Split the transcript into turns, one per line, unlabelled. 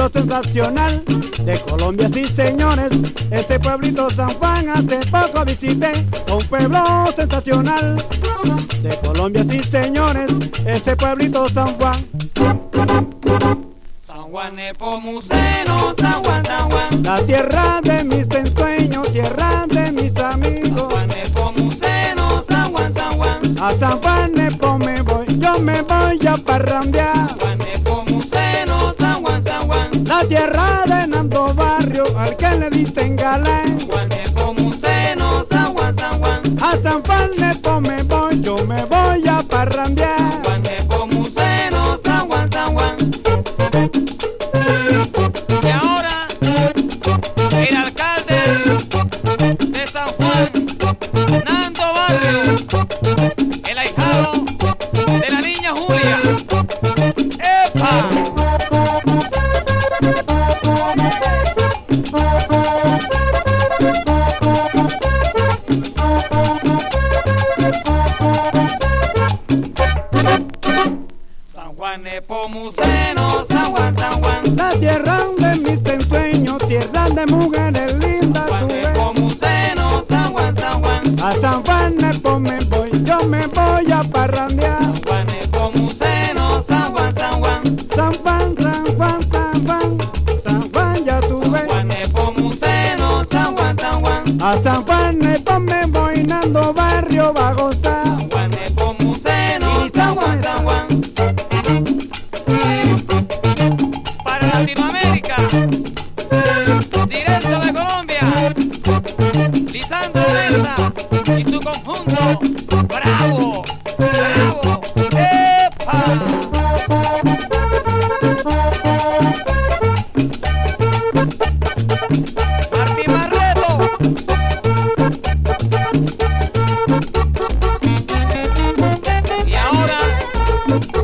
pueblo sensacional de Colombia, sí señores. Este pueblito San Juan, hace poco visité un pueblo sensacional de Colombia, sí señores. Este pueblito San Juan.
San Juan Nepomuceno, San Juan, San Juan.
La tierra de mis ensueños, tierra de mis amigos.
San Juan Nepomuceno, San Juan, San Juan.
A San Juan Nepo me voy, yo me voy a parrandear.
San Juan
La tierra de Nando Barrio, al que le dicen galán.
San Juan Nepomuceno, San Juan, San Juan.
A San Juan Nepo me voy, yo me voy a parrandear.
Juan Nepomuceno, San Juan, San Juan. Y ahora, el alcalde de San Juan, Nando Barrio, el ahijado San Juan Nepomuceno, San Juan, San Juan.
La tierra de mis ensueños, tierra de mujeres lindas.
Juan
tú ves.
Nepomuceno, San Juan, San Juan.
A San Juan Nepo me voy, yo me voy A
San Juan me voy nando barrio Bagosta.
San Juanepo Museno, y San Juan, San Juan. Para Latinoamérica, directo
de Colombia, Lisandro Mesa y su
conjunto, bravo. thank you.